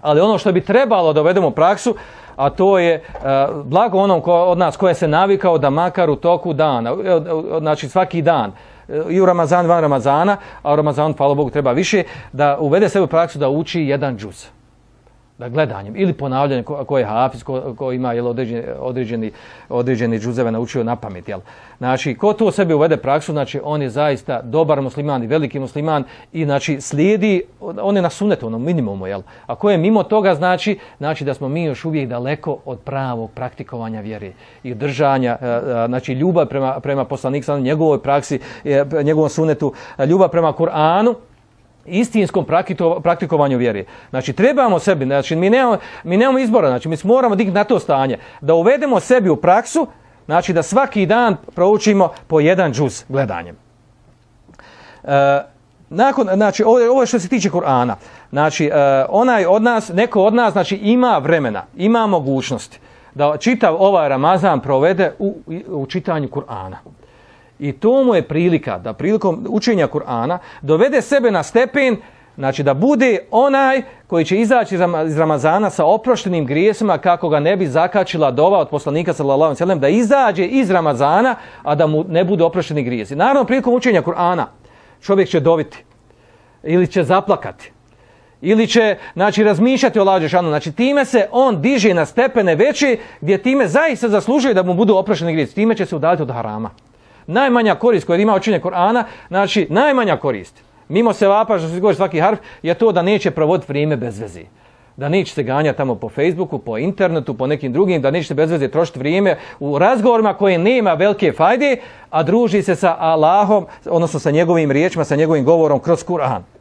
Ali ono što bi trebalo da uvedemo u praksu, a to je e, blago onom ko, od nas koje se navikao da makar u toku dana, e, e, znači svaki dan, i u Ramazan, van Ramazana, a u Ramazanu, hvala Bogu, treba više, da uvede sebe u praksu da uči jedan džuz da gledanjem ili ponavljanjem ko, ko je hafiz, ko, ko ima jel, određeni, određeni, određeni džuzeve naučio na pamet. Jel. Znači, ko to sebi uvede praksu, znači on je zaista dobar musliman i veliki musliman i znači slijedi, on je na sunetu, ono minimumu. Jel. A ko je mimo toga, znači, znači da smo mi još uvijek daleko od pravog praktikovanja vjere i držanja, e, e, znači ljubav prema, prema poslaniku, njegovoj praksi, e, njegovom sunetu, ljubav prema Kur'anu, istinskom praktikovanju vjere. Znači, trebamo sebi, znači, mi nemamo, mi nemamo izbora, znači, mi moramo dignuti na to stanje, da uvedemo sebi u praksu, znači, da svaki dan proučimo po jedan džuz gledanjem. E, nakon, znači, ovo, je što se tiče Kur'ana. Znači, e, onaj od nas, neko od nas, znači, ima vremena, ima mogućnosti da čitav ovaj Ramazan provede u, u čitanju Kur'ana. I to mu je prilika da prilikom učenja Kur'ana dovede sebe na stepen, znači da bude onaj koji će izaći iz Ramazana sa oproštenim grijesima kako ga ne bi zakačila dova od poslanika sallallahu alejhi da izađe iz Ramazana, a da mu ne bude oprošteni grijesi. Naravno, prilikom učenja Kur'ana čovjek će dobiti ili će zaplakati ili će znači, razmišljati o lađe šanu. Znači time se on diže na stepene veće gdje time zaista zaslužuje da mu budu oprošteni grijesi. Time će se udaliti od harama najmanja korist koja ima učenje Korana, znači najmanja korist, mimo se vapa što se govori svaki harf, je to da neće provoditi vrijeme bez veze. Da neće se ganjati tamo po Facebooku, po internetu, po nekim drugim, da neće se bez veze trošiti vrijeme u razgovorima koje nema velike fajde, a druži se sa Allahom, odnosno sa njegovim riječima, sa njegovim govorom kroz Kur'an.